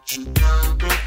what you do.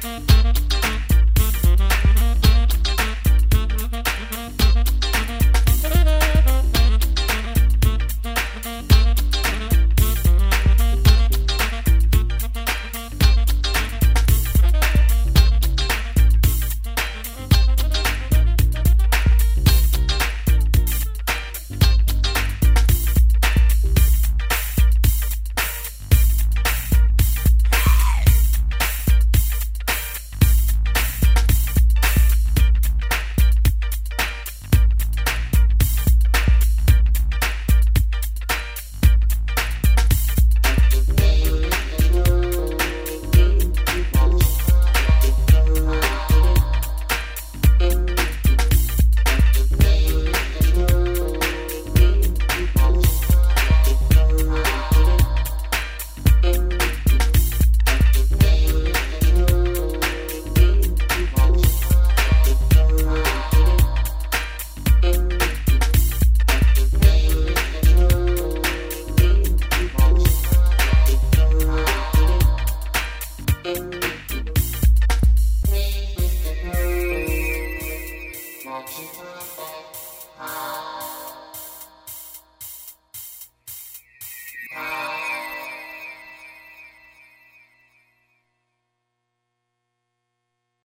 Thank